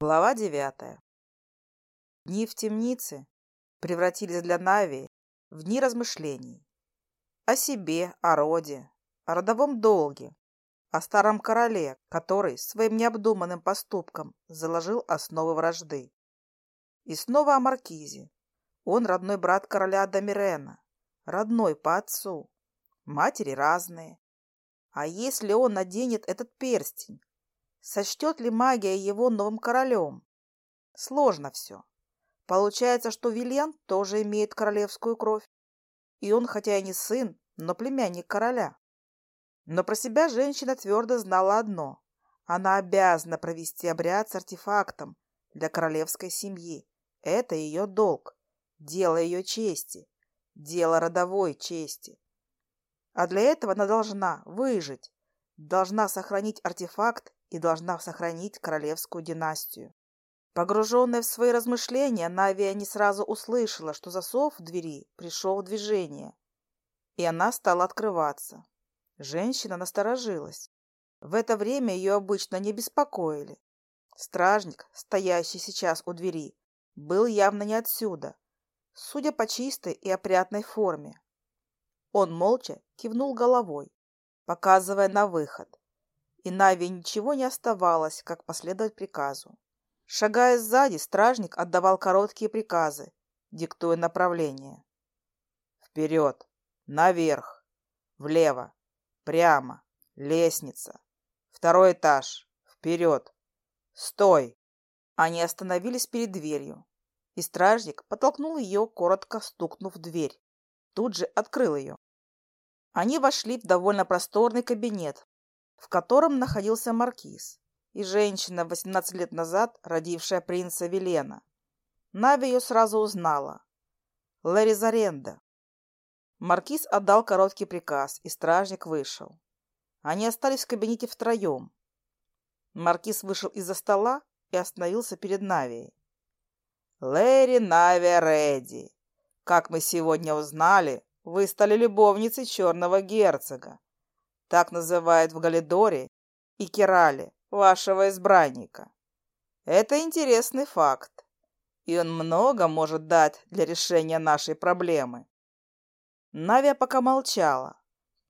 Глава девятая. Дни в темнице превратились для Нави в дни размышлений. О себе, о роде, о родовом долге, о старом короле, который своим необдуманным поступком заложил основы вражды. И снова о Маркизе. Он родной брат короля Дамирена, родной по отцу. Матери разные. А если он наденет этот перстень, Сочтет ли магия его новым королем? Сложно все. Получается, что Вильян тоже имеет королевскую кровь. И он, хотя и не сын, но племянник короля. Но про себя женщина твердо знала одно. Она обязана провести обряд с артефактом для королевской семьи. Это ее долг, дело ее чести, дело родовой чести. А для этого она должна выжить, должна сохранить артефакт и должна сохранить королевскую династию. Погруженная в свои размышления, Навия не сразу услышала, что засов в двери пришел в движение, и она стала открываться. Женщина насторожилась. В это время ее обычно не беспокоили. Стражник, стоящий сейчас у двери, был явно не отсюда, судя по чистой и опрятной форме. Он молча кивнул головой, показывая на выход и Нави ничего не оставалось, как последовать приказу. Шагая сзади, стражник отдавал короткие приказы, диктуя направление. Вперед, наверх, влево, прямо, лестница, второй этаж, вперед, стой. Они остановились перед дверью, и стражник подтолкнул ее, коротко стукнув в дверь. Тут же открыл ее. Они вошли в довольно просторный кабинет, в котором находился маркиз и женщина 18 лет назад, родившая принца Велена. Нави ее сразу узнала. Лэри Заренда. Маркиз отдал короткий приказ, и стражник вышел. Они остались в кабинете втроем. Маркиз вышел из-за стола и остановился перед Навией. «Лэри Нави Редди, как мы сегодня узнали, вы стали любовницей черного герцога так называют в Галидоре и Кирале вашего избранника. Это интересный факт, и он много может дать для решения нашей проблемы. Навия пока молчала.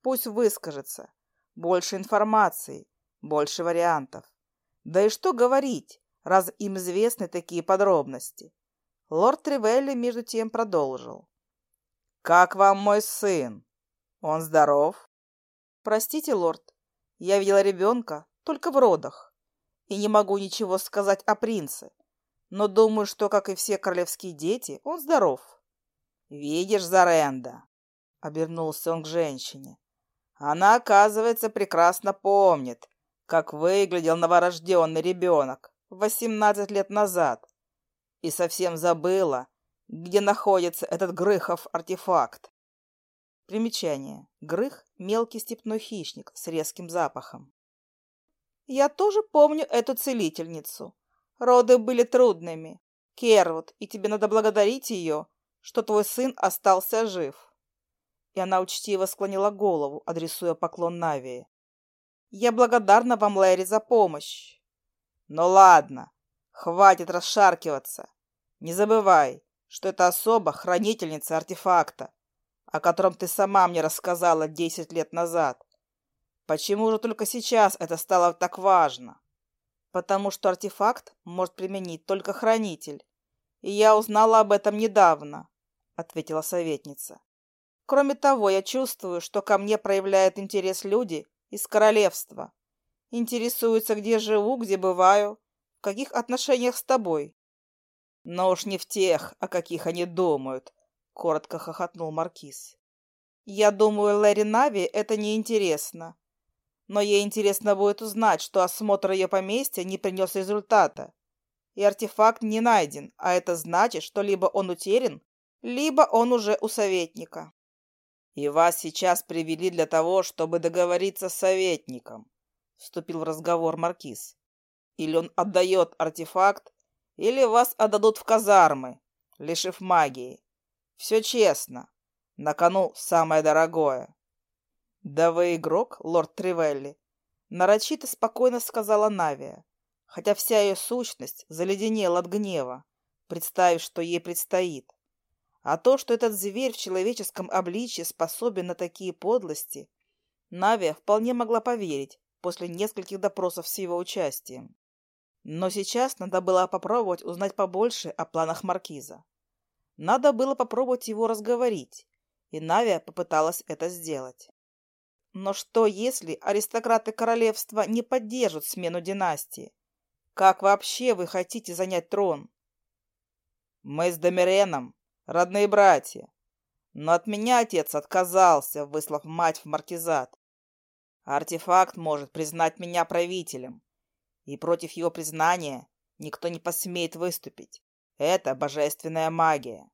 Пусть выскажется. Больше информации, больше вариантов. Да и что говорить, раз им известны такие подробности. Лорд Тревелли между тем продолжил. «Как вам мой сын? Он здоров?» «Простите, лорд, я видела ребенка только в родах и не могу ничего сказать о принце, но думаю, что, как и все королевские дети, он здоров». «Видишь, Заренда!» — обернулся он к женщине. «Она, оказывается, прекрасно помнит, как выглядел новорожденный ребенок восемнадцать лет назад и совсем забыла, где находится этот Грыхов артефакт. Примечание. Грых – мелкий степной хищник с резким запахом. Я тоже помню эту целительницу. Роды были трудными. Кервуд, и тебе надо благодарить ее, что твой сын остался жив. И она учтиво склонила голову, адресуя поклон Навии. Я благодарна вам, Лэри, за помощь. Но ладно, хватит расшаркиваться. Не забывай, что эта особа – хранительница артефакта, о котором ты сама мне рассказала десять лет назад. Почему же только сейчас это стало так важно? Потому что артефакт может применить только хранитель. И я узнала об этом недавно, ответила советница. Кроме того, я чувствую, что ко мне проявляют интерес люди из королевства. Интересуются, где живу, где бываю, в каких отношениях с тобой. Но уж не в тех, о каких они думают, коротко хохотнул Маркиз. «Я думаю, Лэри Нави это не интересно. Но ей интересно будет узнать, что осмотр ее поместья не принес результата. И артефакт не найден, а это значит, что либо он утерян, либо он уже у советника». «И вас сейчас привели для того, чтобы договориться с советником», — вступил в разговор Маркиз. «Или он отдает артефакт, или вас отдадут в казармы, лишив магии. Все честно. На кону самое дорогое. Да вы игрок, лорд Тривелли. Нарочито спокойно сказала Навия, хотя вся ее сущность заледенела от гнева, представив, что ей предстоит. А то, что этот зверь в человеческом обличье способен на такие подлости, Навия вполне могла поверить после нескольких допросов с его участием. Но сейчас надо было попробовать узнать побольше о планах Маркиза. Надо было попробовать его разговорить, и Навия попыталась это сделать. Но что, если аристократы королевства не поддержат смену династии? Как вообще вы хотите занять трон? Мы с Домиреном родные братья, но от меня отец отказался, выслав мать в маркизат. Артефакт может признать меня правителем, и против его признания никто не посмеет выступить. Это божественная магия.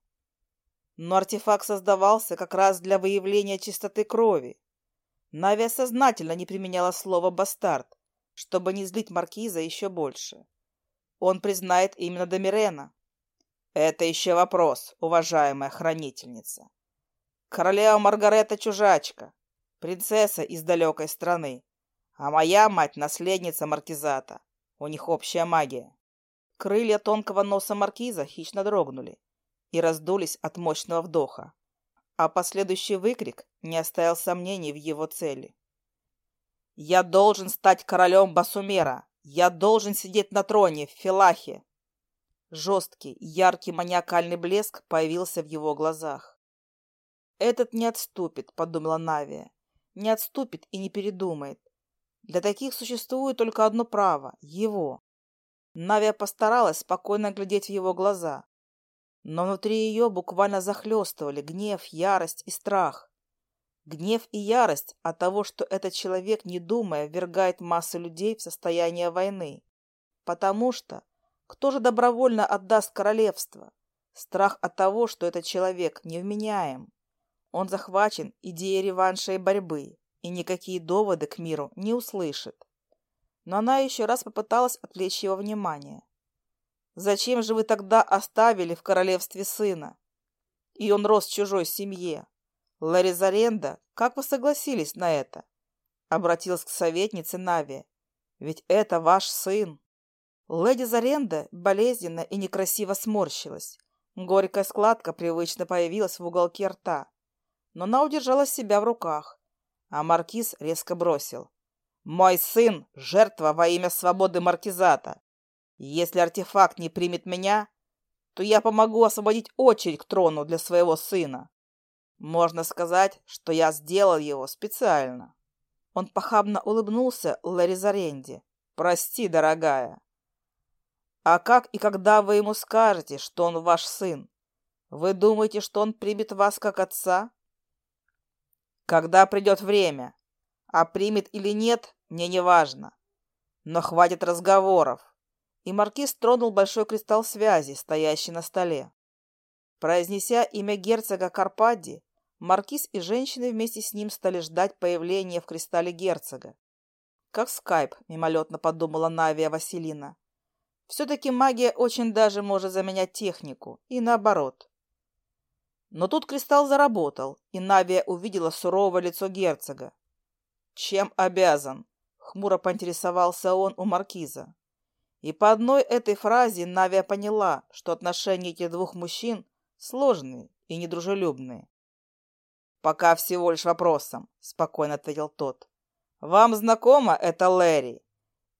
Но артефакт создавался как раз для выявления чистоты крови. Навия сознательно не применяла слово «бастард», чтобы не злить Маркиза еще больше. Он признает именно Домирена. Это еще вопрос, уважаемая хранительница. Королева Маргарета чужачка, принцесса из далекой страны, а моя мать наследница Маркизата. У них общая магия крылья тонкого носа маркиза хищно дрогнули и раздулись от мощного вдоха. А последующий выкрик не оставил сомнений в его цели. «Я должен стать королем Басумера! Я должен сидеть на троне в Филахе!» Жесткий, яркий маниакальный блеск появился в его глазах. «Этот не отступит», — подумала Навия. «Не отступит и не передумает. Для таких существует только одно право — его. Навия постаралась спокойно глядеть в его глаза. Но внутри ее буквально захлестывали гнев, ярость и страх. Гнев и ярость от того, что этот человек, не думая, ввергает массу людей в состояние войны. Потому что кто же добровольно отдаст королевство? Страх от того, что этот человек невменяем. Он захвачен идеей реванша и борьбы, и никакие доводы к миру не услышит. Но она еще раз попыталась отвлечь его внимание. «Зачем же вы тогда оставили в королевстве сына? И он рос в чужой семье. Ларри Заренда, как вы согласились на это?» Обратилась к советнице Нави. «Ведь это ваш сын». Леди Заренда болезненно и некрасиво сморщилась. Горькая складка привычно появилась в уголке рта. Но она удержала себя в руках. А маркиз резко бросил. «Мой сын — жертва во имя свободы маркизата. Если артефакт не примет меня, то я помогу освободить очередь к трону для своего сына. Можно сказать, что я сделал его специально». Он похабно улыбнулся Ларри Заренде. «Прости, дорогая, а как и когда вы ему скажете, что он ваш сын? Вы думаете, что он примет вас как отца? Когда придет время. А примет или нет, «Мне не важно. Но хватит разговоров!» И маркиз тронул большой кристалл связи, стоящий на столе. Произнеся имя герцога Карпадди, маркиз и женщины вместе с ним стали ждать появления в кристалле герцога. «Как скайп», — мимолетно подумала Навия Василина. «Все-таки магия очень даже может заменять технику, и наоборот». Но тут кристалл заработал, и Навия увидела суровое лицо герцога. «Чем обязан?» хмуро поинтересовался он у маркиза. И по одной этой фразе Навия поняла, что отношения этих двух мужчин сложные и недружелюбные. «Пока всего лишь вопросом», — спокойно ответил тот. «Вам знакома эта Лэри?»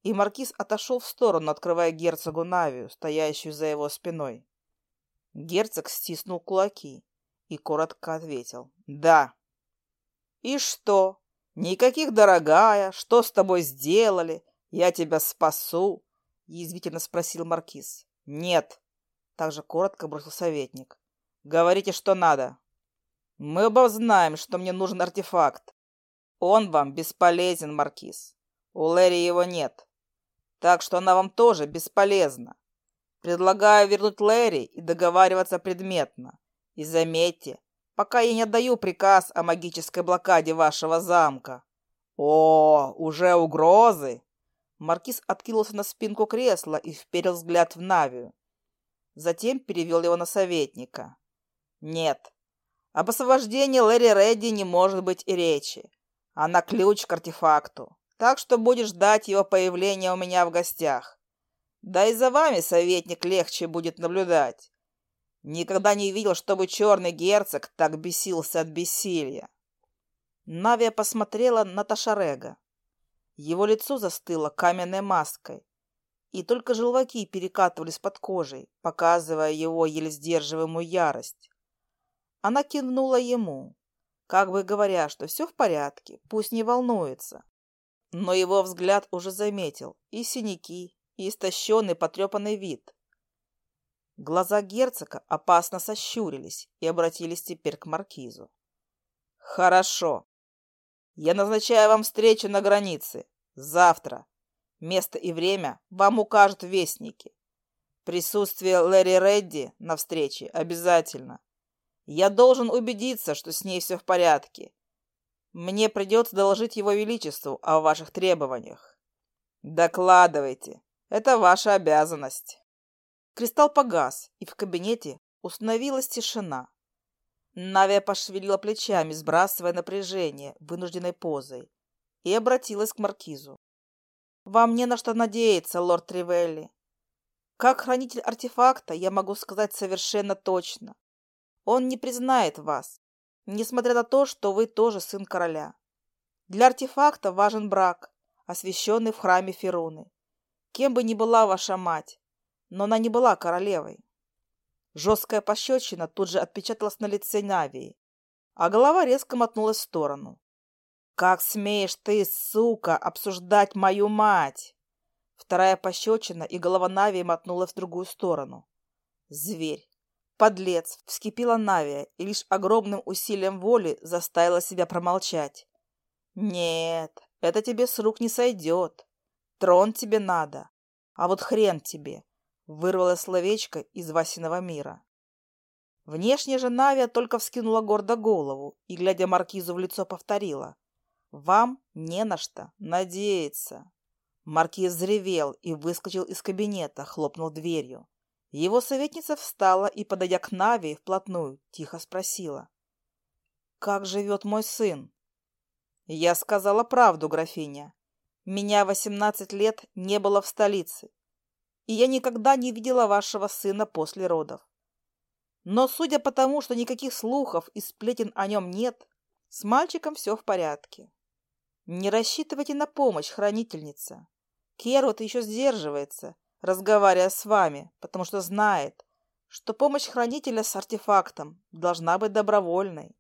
И маркиз отошел в сторону, открывая герцогу Навию, стоящую за его спиной. Герцог стиснул кулаки и коротко ответил «Да». «И что? «Никаких, дорогая, что с тобой сделали? Я тебя спасу!» – язвительно спросил Маркиз. «Нет!» – также коротко бросил советник. «Говорите, что надо!» «Мы оба знаем, что мне нужен артефакт. Он вам бесполезен, Маркиз. У Лэри его нет. Так что она вам тоже бесполезна. Предлагаю вернуть Лэри и договариваться предметно. И заметьте, пока я не отдаю приказ о магической блокаде вашего замка». «О, уже угрозы!» Маркиз откинулся на спинку кресла и вперил взгляд в Навию. Затем перевел его на советника. «Нет, об освобождении Лэри Редди не может быть и речи. Она ключ к артефакту, так что будешь ждать его появления у меня в гостях. Да и за вами, советник, легче будет наблюдать. Никогда не видел, чтобы черный герцог так бесился от бессилия. Навия посмотрела на Ташарега. Его лицо застыло каменной маской, и только желваки перекатывались под кожей, показывая его еле сдерживаемую ярость. Она кивнула ему, как бы говоря, что все в порядке, пусть не волнуется. Но его взгляд уже заметил и синяки, и истощенный потрепанный вид. Глаза герцога опасно сощурились и обратились теперь к маркизу. «Хорошо. Я назначаю вам встречу на границе. Завтра. Место и время вам укажут вестники. Присутствие Лэри Редди на встрече обязательно. Я должен убедиться, что с ней все в порядке. Мне придется доложить его величеству о ваших требованиях. Докладывайте. Это ваша обязанность». Кристалл погас, и в кабинете установилась тишина. Навия пошевелила плечами, сбрасывая напряжение вынужденной позой, и обратилась к маркизу. «Вам не на что надеяться, лорд Тривелли. Как хранитель артефакта я могу сказать совершенно точно. Он не признает вас, несмотря на то, что вы тоже сын короля. Для артефакта важен брак, освященный в храме Феруны. Кем бы ни была ваша мать, но она не была королевой. Жесткая пощечина тут же отпечаталась на лице Навии, а голова резко мотнулась в сторону. «Как смеешь ты, сука, обсуждать мою мать!» Вторая пощечина, и голова Навии мотнула в другую сторону. «Зверь! Подлец!» — вскипела Навия и лишь огромным усилием воли заставила себя промолчать. «Нет, это тебе с рук не сойдет. Трон тебе надо. А вот хрен тебе вырвалось словечко из Васиного мира. Внешне же Навия только вскинула гордо голову и, глядя маркизу в лицо, повторила. «Вам не на что надеяться». Маркиз взревел и выскочил из кабинета, хлопнул дверью. Его советница встала и, подойдя к Навии вплотную, тихо спросила. «Как живет мой сын?» «Я сказала правду, графиня. Меня восемнадцать лет не было в столице, и я никогда не видела вашего сына после родов. Но судя по тому, что никаких слухов и сплетен о нем нет, с мальчиком все в порядке. Не рассчитывайте на помощь, хранительница. Керут еще сдерживается, разговаривая с вами, потому что знает, что помощь хранителя с артефактом должна быть добровольной.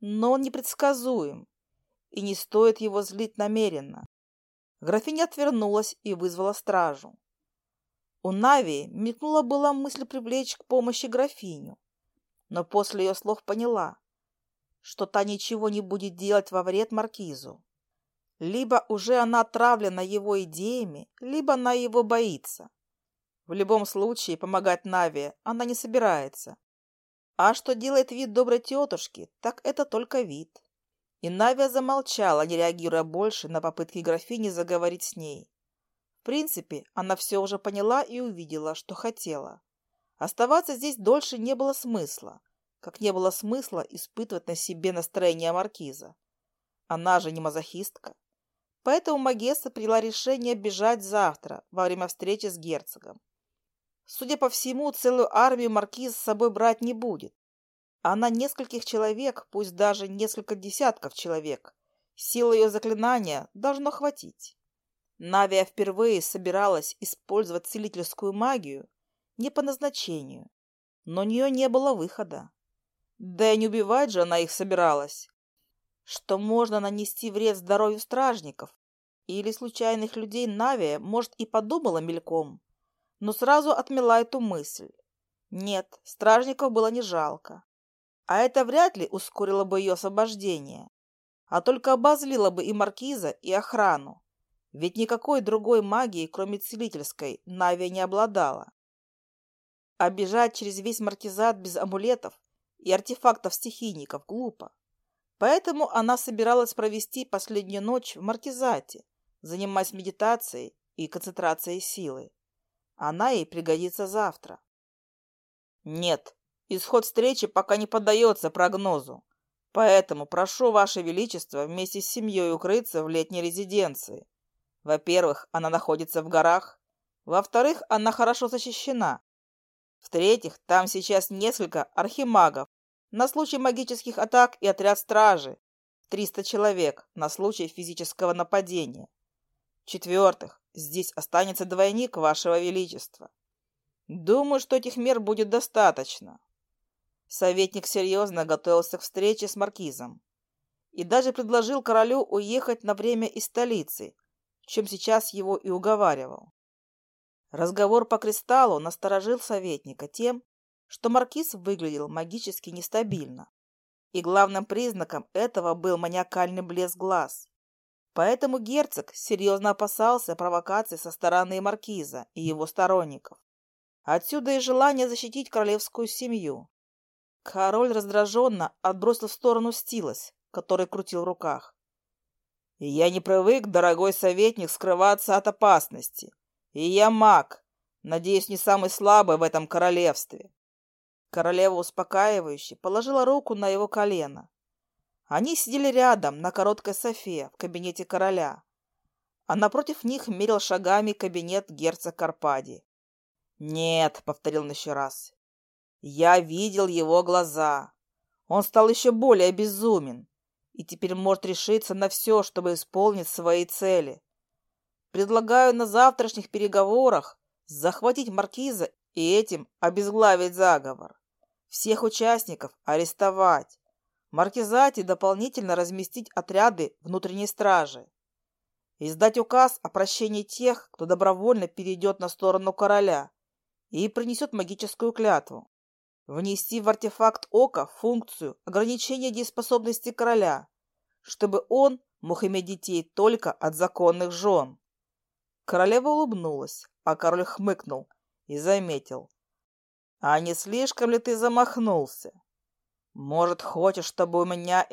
Но он непредсказуем, и не стоит его злить намеренно. Графиня отвернулась и вызвала стражу. У Нави мелькнула была мысль привлечь к помощи графиню, но после ее слов поняла, что та ничего не будет делать во вред маркизу. Либо уже она отравлена его идеями, либо она его боится. В любом случае помогать Нави она не собирается. А что делает вид доброй тетушки, так это только вид. И Навия замолчала, не реагируя больше на попытки графини заговорить с ней. В принципе, она все уже поняла и увидела, что хотела. Оставаться здесь дольше не было смысла, как не было смысла испытывать на себе настроение маркиза. Она же не мазохистка. Поэтому Магесса приняла решение бежать завтра, во время встречи с герцогом. Судя по всему, целую армию маркиз с собой брать не будет. Она нескольких человек, пусть даже несколько десятков человек. Силы ее заклинания должно хватить. Навия впервые собиралась использовать целительскую магию не по назначению, но у нее не было выхода. Да и не убивать же она их собиралась. Что можно нанести вред здоровью стражников или случайных людей Навия, может, и подумала мельком, но сразу отмела эту мысль. Нет, стражников было не жалко. А это вряд ли ускорило бы ее освобождение, а только обозлило бы и маркиза, и охрану. ведь никакой другой магии, кроме целительской, Нави не обладала. А бежать через весь маркизат без амулетов и артефактов стихийников глупо. Поэтому она собиралась провести последнюю ночь в маркизате, занимаясь медитацией и концентрацией силы. Она ей пригодится завтра. Нет, исход встречи пока не поддается прогнозу. Поэтому прошу Ваше Величество вместе с семьей укрыться в летней резиденции во-первых, она находится в горах. Во-вторых, она хорошо защищена. В-третьих, там сейчас несколько архимагов на случай магических атак и отряд стражи. 300 человек на случай физического нападения. В-четвертых, здесь останется двойник вашего величества. Думаю, что этих мер будет достаточно. Советник серьезно готовился к встрече с маркизом и даже предложил королю уехать на время из столицы, в чем сейчас его и уговаривал. Разговор по кристаллу насторожил советника тем, что маркиз выглядел магически нестабильно, и главным признаком этого был маниакальный блеск глаз. Поэтому герцог серьезно опасался провокаций со стороны маркиза и его сторонников. Отсюда и желание защитить королевскую семью. Король раздраженно отбросил в сторону стилос, который крутил в руках. Я не привык, дорогой советник, скрываться от опасности. И я маг, надеюсь, не самый слабый в этом королевстве. Королева успокаивающе положила руку на его колено. Они сидели рядом на короткой софе в кабинете короля, а напротив них мерил шагами кабинет герцог Карпади. «Нет», — повторил он еще раз, — «я видел его глаза. Он стал еще более безумен, и теперь может решиться на все, чтобы исполнить свои цели. Предлагаю на завтрашних переговорах захватить маркиза и этим обезглавить заговор. Всех участников арестовать. и дополнительно разместить отряды внутренней стражи. Издать указ о прощении тех, кто добровольно перейдет на сторону короля и принесет магическую клятву. Внести в артефакт ока функцию ограничения дееспособности короля, чтобы он мог иметь детей только от законных жен. Королева улыбнулась, а король хмыкнул и заметил. «А не слишком ли ты замахнулся? Может, хочешь, чтобы у меня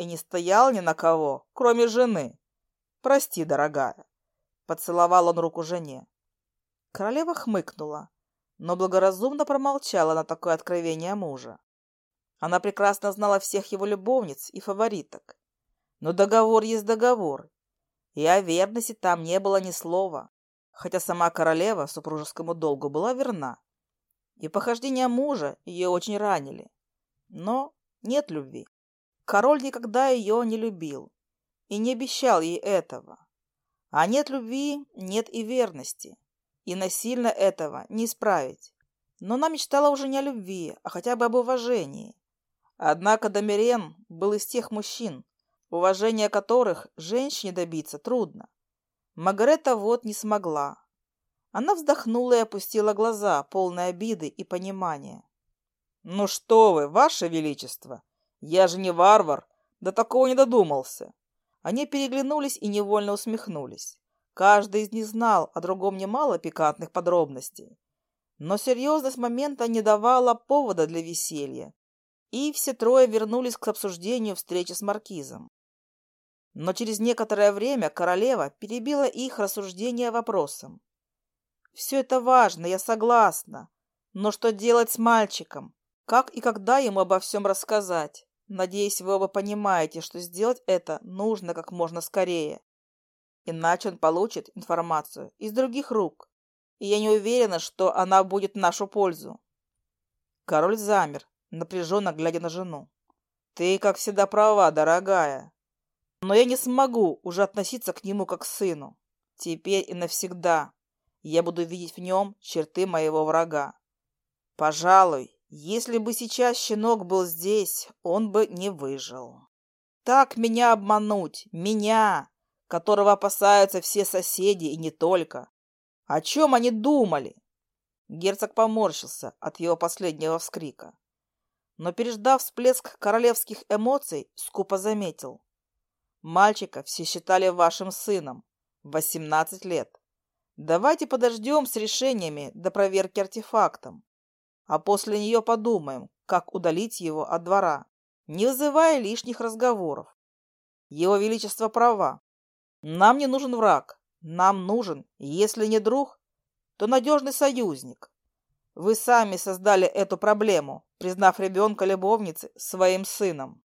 и не стоял ни на кого, кроме жены? Прости, дорогая». Поцеловал он руку жене. Королева хмыкнула, но благоразумно промолчала на такое откровение мужа. Она прекрасно знала всех его любовниц и фавориток. Но договор есть договор, и о верности там не было ни слова хотя сама королева супружескому долгу была верна. И похождения мужа ее очень ранили. Но нет любви. Король никогда ее не любил и не обещал ей этого. А нет любви, нет и верности. И насильно этого не исправить. Но она мечтала уже не о любви, а хотя бы об уважении. Однако Домирен был из тех мужчин, уважения которых женщине добиться трудно. Магарета вот не смогла. Она вздохнула и опустила глаза, полные обиды и понимания. «Ну что вы, ваше величество! Я же не варвар, до такого не додумался!» Они переглянулись и невольно усмехнулись. Каждый из них знал о другом немало пикантных подробностей. Но серьезность момента не давала повода для веселья, и все трое вернулись к обсуждению встречи с маркизом. Но через некоторое время королева перебила их рассуждения вопросом. «Все это важно, я согласна. Но что делать с мальчиком? Как и когда ему обо всем рассказать? Надеюсь, вы оба понимаете, что сделать это нужно как можно скорее. иначе он получит информацию из других рук, и я не уверена, что она будет в нашу пользу. Король замер, напряженно глядя на жену. «Ты, как всегда, права, дорогая. Но я не смогу уже относиться к нему как к сыну. Теперь и навсегда я буду видеть в нем черты моего врага. Пожалуй, если бы сейчас щенок был здесь, он бы не выжил. Так меня обмануть, меня, которого опасаются все соседи и не только. О чем они думали? Герцог поморщился от его последнего вскрика. Но, переждав всплеск королевских эмоций, скупо заметил. «Мальчика все считали вашим сыном. восемнадцать лет. Давайте подождем с решениями до проверки артефактом, а после нее подумаем, как удалить его от двора, не вызывая лишних разговоров. Его Величество права. Нам не нужен враг. Нам нужен, если не друг, то надежный союзник. Вы сами создали эту проблему, признав ребенка любовницы своим сыном.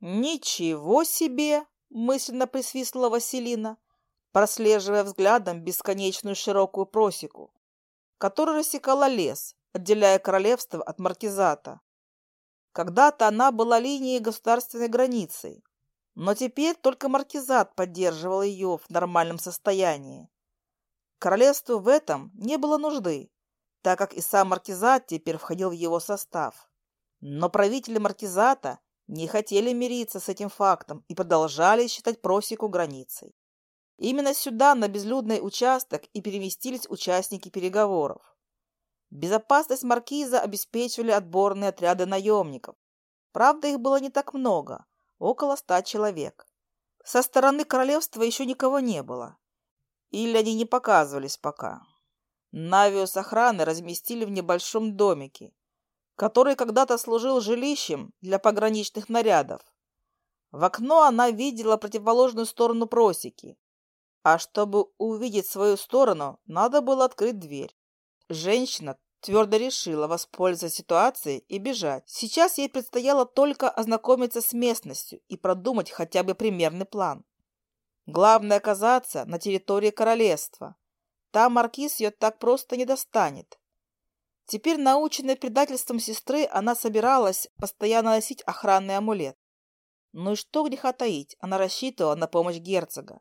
«Ничего себе!» – мысленно присвистнула Василина, прослеживая взглядом бесконечную широкую просеку, которая рассекала лес, отделяя королевство от маркизата. Когда-то она была линией государственной границы, границей, но теперь только маркизат поддерживал ее в нормальном состоянии. Королевству в этом не было нужды, так как и сам маркизат теперь входил в его состав. Но правители маркизата не хотели мириться с этим фактом и продолжали считать просеку границей. Именно сюда, на безлюдный участок, и переместились участники переговоров. Безопасность маркиза обеспечивали отборные отряды наемников. Правда, их было не так много, около ста человек. Со стороны королевства еще никого не было. Или они не показывались пока. Навию охраны разместили в небольшом домике, который когда-то служил жилищем для пограничных нарядов. В окно она видела противоположную сторону просеки. А чтобы увидеть свою сторону, надо было открыть дверь. Женщина твердо решила воспользоваться ситуацией и бежать. Сейчас ей предстояло только ознакомиться с местностью и продумать хотя бы примерный план. Главное оказаться на территории королевства. Там маркиз ее так просто не достанет. Теперь, наученная предательством сестры, она собиралась постоянно носить охранный амулет. Ну и что греха таить, она рассчитывала на помощь герцога.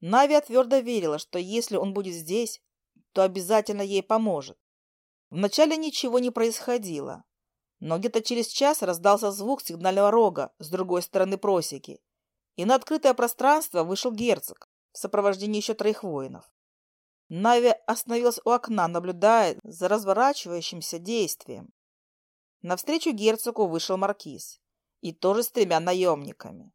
Навия твердо верила, что если он будет здесь, то обязательно ей поможет. Вначале ничего не происходило. Но где-то через час раздался звук сигнального рога с другой стороны просеки, и на открытое пространство вышел герцог в сопровождении еще троих воинов. Нави остановилась у окна, наблюдая за разворачивающимся действием. Навстречу герцогу вышел маркиз, и тоже с тремя наемниками.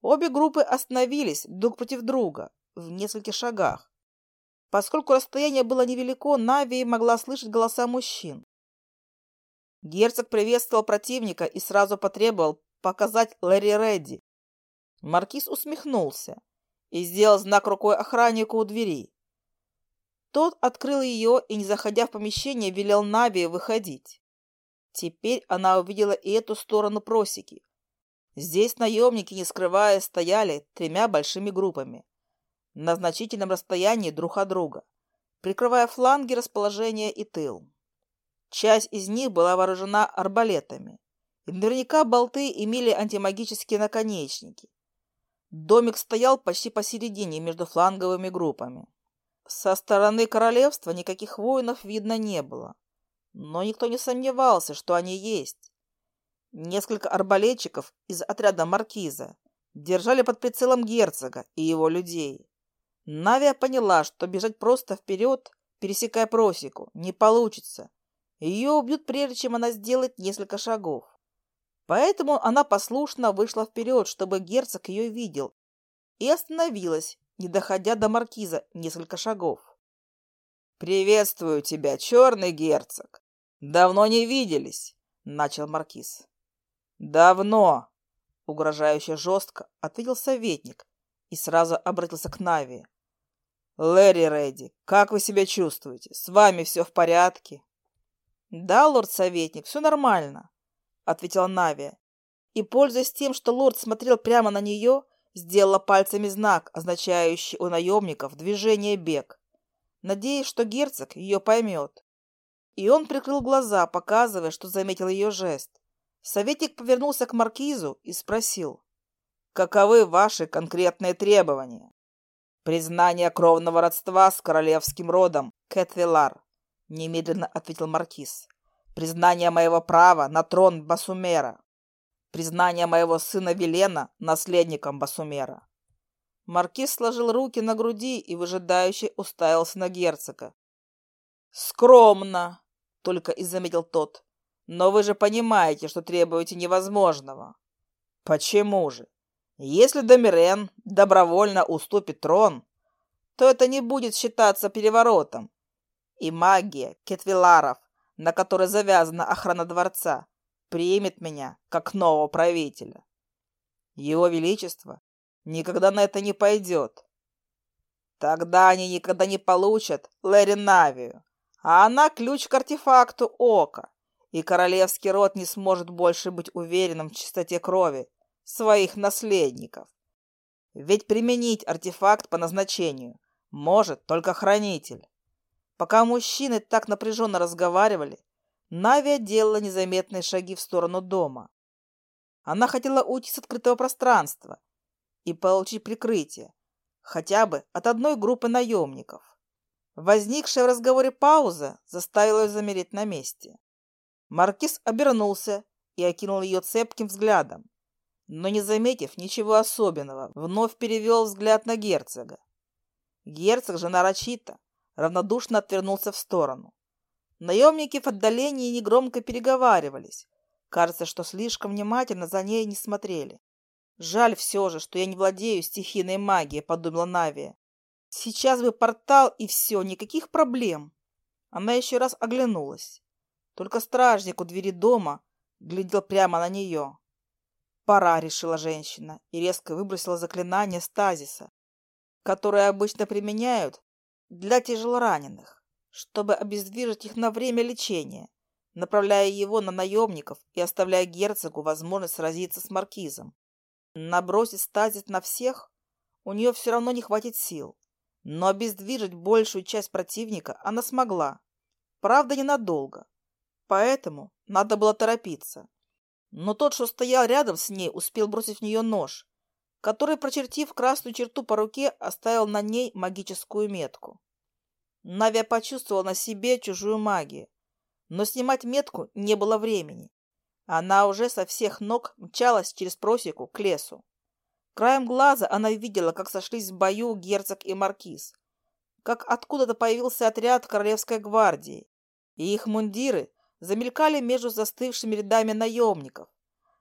Обе группы остановились друг против друга в нескольких шагах, Поскольку расстояние было невелико, Нави могла слышать голоса мужчин. Герцог приветствовал противника и сразу потребовал показать Лэри Редди. Маркиз усмехнулся и сделал знак рукой охраннику у двери. Тот открыл ее и, не заходя в помещение, велел Нави выходить. Теперь она увидела и эту сторону просеки. Здесь наемники, не скрывая, стояли тремя большими группами на на значительном расстоянии друг от друга, прикрывая фланги расположения и тыл. Часть из них была вооружена арбалетами, и наверняка болты имели антимагические наконечники. Домик стоял почти посередине между фланговыми группами. Со стороны королевства никаких воинов видно не было, но никто не сомневался, что они есть. Несколько арбалетчиков из отряда маркиза держали под прицелом герцога и его людей. Навия поняла, что бежать просто вперед, пересекая просеку, не получится. Ее убьют, прежде чем она сделает несколько шагов. Поэтому она послушно вышла вперед, чтобы герцог ее видел, и остановилась, не доходя до маркиза несколько шагов. «Приветствую тебя, черный герцог! Давно не виделись!» — начал маркиз. «Давно!» — угрожающе жестко ответил советник и сразу обратился к Навии. Лэри Рэдди, как вы себя чувствуете? С вами все в порядке?» «Да, лорд-советник, все нормально», — ответила Навия. И, пользуясь тем, что лорд смотрел прямо на нее, сделала пальцами знак, означающий у наемников движение бег, надеясь, что герцог ее поймет. И он прикрыл глаза, показывая, что заметил ее жест. Советник повернулся к маркизу и спросил, «Каковы ваши конкретные требования?» «Признание кровного родства с королевским родом, Кэт немедленно ответил Маркиз. «Признание моего права на трон Басумера. Признание моего сына Велена наследником Басумера». Маркиз сложил руки на груди и выжидающе уставился на герцога. «Скромно!» — только и заметил тот. «Но вы же понимаете, что требуете невозможного». «Почему же? Если Домирен добровольно уступит трон, то это не будет считаться переворотом. И магия кетвиларов, на которой завязана охрана дворца, примет меня как нового правителя. Его Величество никогда на это не пойдет. Тогда они никогда не получат Лэри а она ключ к артефакту Ока, и королевский род не сможет больше быть уверенным в чистоте крови своих наследников. Ведь применить артефакт по назначению может только хранитель. Пока мужчины так напряженно разговаривали, Навия делала незаметные шаги в сторону дома. Она хотела уйти с открытого пространства и получить прикрытие, хотя бы от одной группы наемников. Возникшая в разговоре пауза заставила ее замереть на месте. Маркиз обернулся и окинул ее цепким взглядом но, не заметив ничего особенного, вновь перевел взгляд на герцога. Герцог же нарочито, равнодушно отвернулся в сторону. Наемники в отдалении негромко переговаривались. Кажется, что слишком внимательно за ней не смотрели. «Жаль все же, что я не владею стихийной магией», — подумала Навия. «Сейчас бы портал и все, никаких проблем». Она еще раз оглянулась. Только стражник у двери дома глядел прямо на нее. Пора, решила женщина и резко выбросила заклинание стазиса, которое обычно применяют для тяжелораненых, чтобы обездвижить их на время лечения, направляя его на наемников и оставляя герцогу возможность сразиться с маркизом. Набросить стазис на всех у нее все равно не хватит сил, но обездвижить большую часть противника она смогла, правда ненадолго, поэтому надо было торопиться. Но тот, что стоял рядом с ней, успел бросить в нее нож, который, прочертив красную черту по руке, оставил на ней магическую метку. Навия почувствовала на себе чужую магию, но снимать метку не было времени. Она уже со всех ног мчалась через просеку к лесу. Краем глаза она видела, как сошлись в бою герцог и маркиз, как откуда-то появился отряд королевской гвардии, и их мундиры Замелькали между застывшими рядами наемников.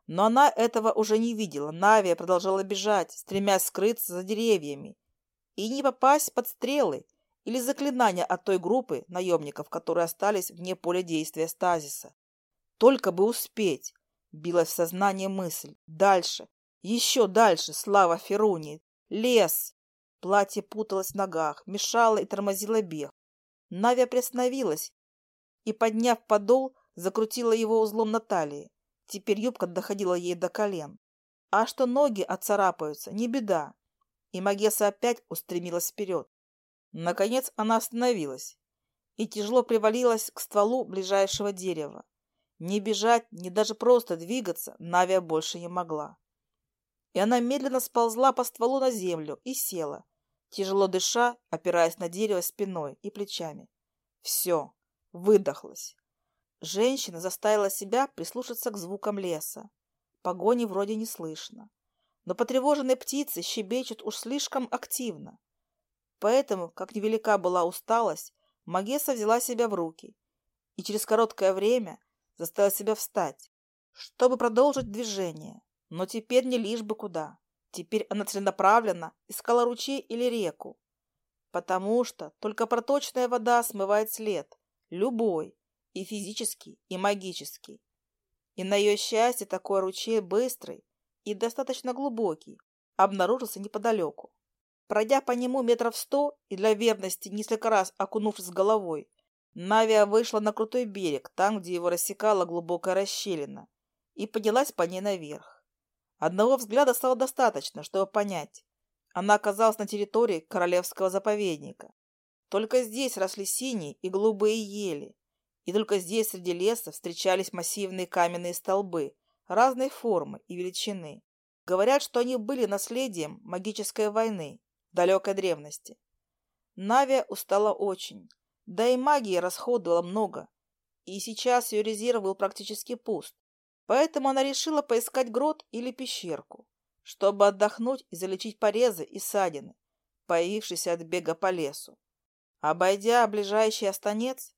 Но она этого уже не видела. Навия продолжала бежать, стремясь скрыться за деревьями и не попасть под стрелы или заклинания от той группы наемников, которые остались вне поля действия стазиса. Только бы успеть, билась в сознание мысль. Дальше, еще дальше, слава Феруни, лес. Платье путалось в ногах, мешало и тормозило бег. Навия приостановилась и, подняв подол, закрутила его узлом на талии. Теперь юбка доходила ей до колен. А что ноги отцарапаются, не беда. И Магесса опять устремилась вперед. Наконец она остановилась и тяжело привалилась к стволу ближайшего дерева. Не бежать, не даже просто двигаться Навия больше не могла. И она медленно сползла по стволу на землю и села, тяжело дыша, опираясь на дерево спиной и плечами. Все, выдохлась. Женщина заставила себя прислушаться к звукам леса. Погони вроде не слышно. Но потревоженные птицы щебечут уж слишком активно. Поэтому, как невелика была усталость, Магеса взяла себя в руки и через короткое время заставила себя встать, чтобы продолжить движение. Но теперь не лишь бы куда. Теперь она целенаправленно искала ручей или реку, потому что только проточная вода смывает след, любой, и физический, и магический. И на ее счастье такой ручей быстрый и достаточно глубокий обнаружился неподалеку. Пройдя по нему метров сто и для верности несколько раз окунувшись головой, Навия вышла на крутой берег, там, где его рассекала глубокая расщелина, и поднялась по ней наверх. Одного взгляда стало достаточно, чтобы понять. Она оказалась на территории королевского заповедника. Только здесь росли синие и голубые ели. И только здесь среди леса встречались массивные каменные столбы разной формы и величины. Говорят, что они были наследием магической войны в далекой древности. Навия устала очень, да и магия расходовала много, и сейчас ее резерв был практически пуст, поэтому она решила поискать грот или пещерку, чтобы отдохнуть и залечить порезы и ссадины, появившиеся от бега по лесу. Обойдя ближайший останец,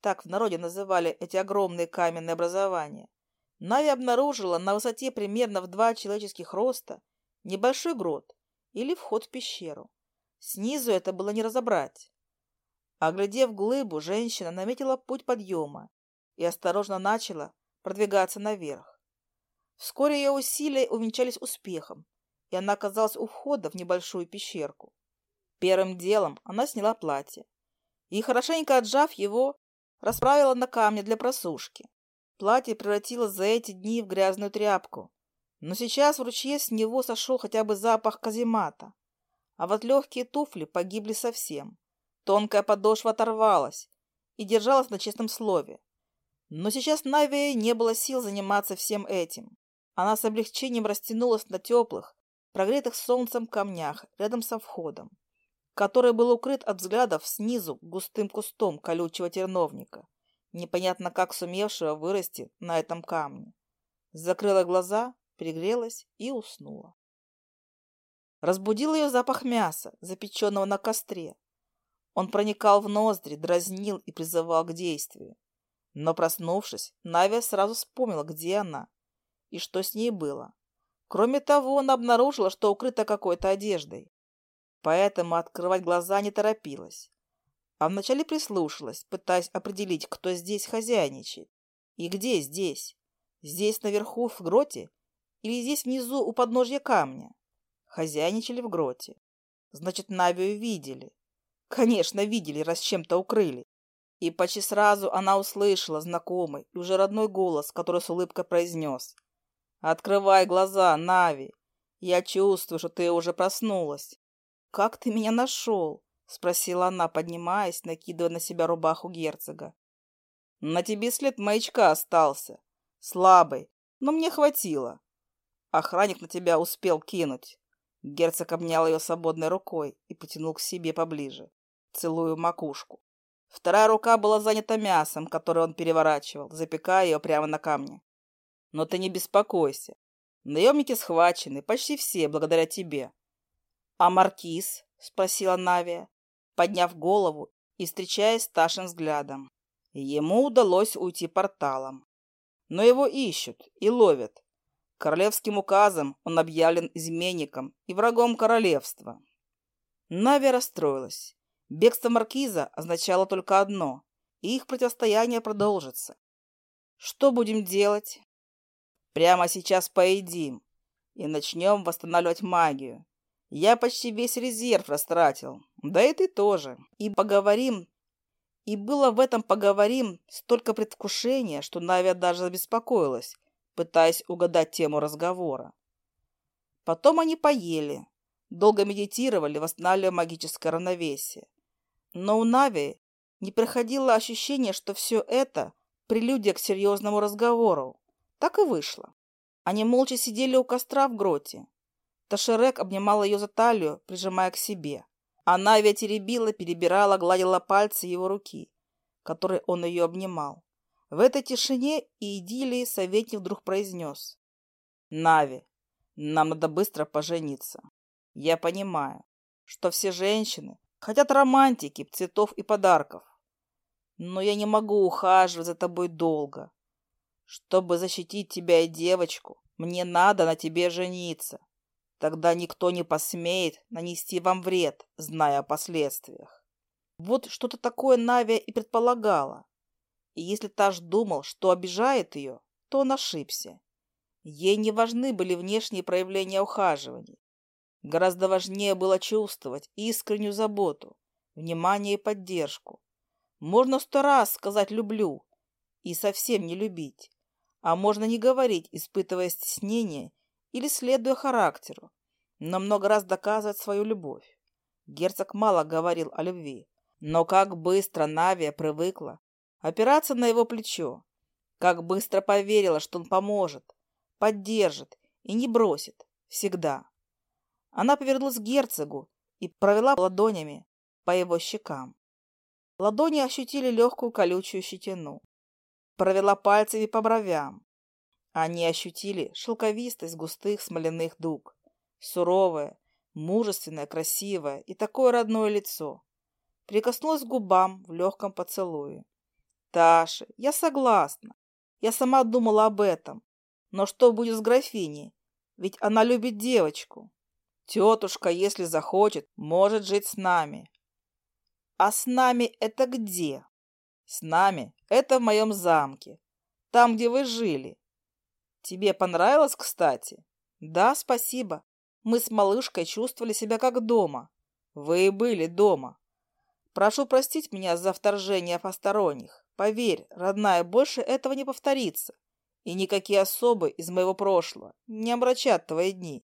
так в народе называли эти огромные каменные образования, Нави обнаружила на высоте примерно в два человеческих роста небольшой грот или вход в пещеру. Снизу это было не разобрать. Оглядев глыбу, женщина наметила путь подъема и осторожно начала продвигаться наверх. Вскоре ее усилия увенчались успехом, и она оказалась у входа в небольшую пещерку. Первым делом она сняла платье и, хорошенько отжав его, расправила на камне для просушки. Платье превратилось за эти дни в грязную тряпку. Но сейчас в ручье с него сошел хотя бы запах каземата. А вот легкие туфли погибли совсем. Тонкая подошва оторвалась и держалась на честном слове. Но сейчас Навии не было сил заниматься всем этим. Она с облегчением растянулась на теплых, прогретых солнцем камнях рядом со входом, который был укрыт от взглядов снизу густым кустом колючего терновника, непонятно как сумевшего вырасти на этом камне. Закрыла глаза, пригрелась и уснула. Разбудил ее запах мяса, запеченного на костре. Он проникал в ноздри, дразнил и призывал к действию. Но, проснувшись, Навия сразу вспомнила, где она и что с ней было. Кроме того, она обнаружила, что укрыта какой-то одеждой поэтому открывать глаза не торопилась. А вначале прислушалась, пытаясь определить, кто здесь хозяйничает. И где здесь? Здесь наверху в гроте? Или здесь внизу у подножья камня? Хозяйничали в гроте. Значит, Навию видели. Конечно, видели, раз чем-то укрыли. И почти сразу она услышала знакомый и уже родной голос, который с улыбкой произнес. «Открывай глаза, Нави! Я чувствую, что ты уже проснулась!» как ты меня нашел?» — спросила она, поднимаясь, накидывая на себя рубаху герцога. «На тебе след маячка остался. Слабый, но мне хватило. Охранник на тебя успел кинуть». Герцог обнял ее свободной рукой и потянул к себе поближе, целую макушку. Вторая рука была занята мясом, которое он переворачивал, запекая ее прямо на камне. «Но ты не беспокойся. Наемники схвачены, почти все, благодаря тебе. А маркиз? — спросила Навия, подняв голову и встречаясь с Ташин взглядом. Ему удалось уйти порталом. Но его ищут и ловят. Королевским указом он объявлен изменником и врагом королевства. Навия расстроилась. Бегство маркиза означало только одно, и их противостояние продолжится. Что будем делать? Прямо сейчас поедим и начнем восстанавливать магию. Я почти весь резерв растратил. Да и ты тоже. И поговорим. И было в этом поговорим столько предвкушения, что Навя даже забеспокоилась, пытаясь угадать тему разговора. Потом они поели. Долго медитировали, восстанавливая магическое равновесие. Но у Нави не приходило ощущение, что все это – прелюдия к серьезному разговору. Так и вышло. Они молча сидели у костра в гроте, Ташерек обнимал ее за талию, прижимая к себе. Она ведь теребила, перебирала, гладила пальцы его руки, которой он ее обнимал. В этой тишине и идиллии советник вдруг произнес. «Нави, нам надо быстро пожениться. Я понимаю, что все женщины хотят романтики, цветов и подарков. Но я не могу ухаживать за тобой долго. Чтобы защитить тебя и девочку, мне надо на тебе жениться. Тогда никто не посмеет нанести вам вред, зная о последствиях. Вот что-то такое Навия и предполагала. И если Таш думал, что обижает ее, то он ошибся. Ей не важны были внешние проявления ухаживаний. Гораздо важнее было чувствовать искреннюю заботу, внимание и поддержку. Можно сто раз сказать «люблю» и совсем не любить, а можно не говорить, испытывая стеснение или следуя характеру, но много раз доказывать свою любовь. Герцог мало говорил о любви, но как быстро Навия привыкла опираться на его плечо, как быстро поверила, что он поможет, поддержит и не бросит всегда. Она повернулась к герцогу и провела ладонями по его щекам. Ладони ощутили легкую колючую щетину провела пальцами по бровям. Они ощутили шелковистость густых смоляных дуг. Суровое, мужественное, красивое и такое родное лицо. Прикоснулась к губам в легком поцелуе. «Таша, я согласна. Я сама думала об этом. Но что будет с графиней? Ведь она любит девочку. Тетушка, если захочет, может жить с нами». «А с нами это где?» «С нами это в моем замке. Там, где вы жили. Тебе понравилось, кстати? Да, спасибо. Мы с малышкой чувствовали себя как дома. Вы и были дома. Прошу простить меня за вторжение посторонних. Поверь, родная, больше этого не повторится. И никакие особы из моего прошлого не омрачат твои дни.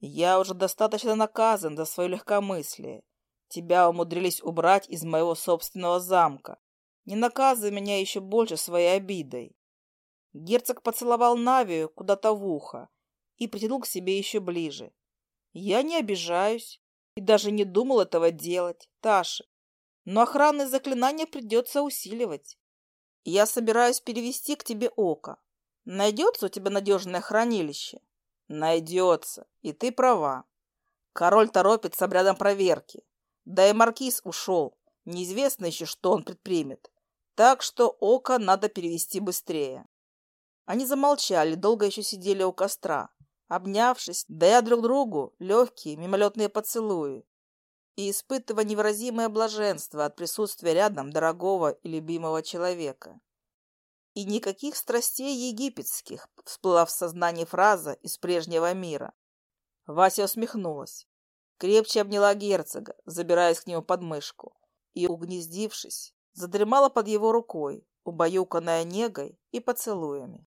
Я уже достаточно наказан за свое легкомыслие. Тебя умудрились убрать из моего собственного замка. Не наказывай меня еще больше своей обидой. Герцог поцеловал Навию куда-то в ухо и притянул к себе еще ближе. Я не обижаюсь и даже не думал этого делать, Таша. Но охранные заклинания придется усиливать. Я собираюсь перевести к тебе око. Найдется у тебя надежное хранилище? Найдется, и ты права. Король торопит с обрядом проверки. Да и маркиз ушел. Неизвестно еще, что он предпримет. Так что око надо перевести быстрее. Они замолчали, долго еще сидели у костра, обнявшись, дая друг другу легкие мимолетные поцелуи и испытывая невыразимое блаженство от присутствия рядом дорогого и любимого человека. И никаких страстей египетских всплыла в сознании фраза из прежнего мира. Вася усмехнулась, крепче обняла герцога, забираясь к нему под мышку, и, угнездившись, задремала под его рукой, убаюканная негой и поцелуями.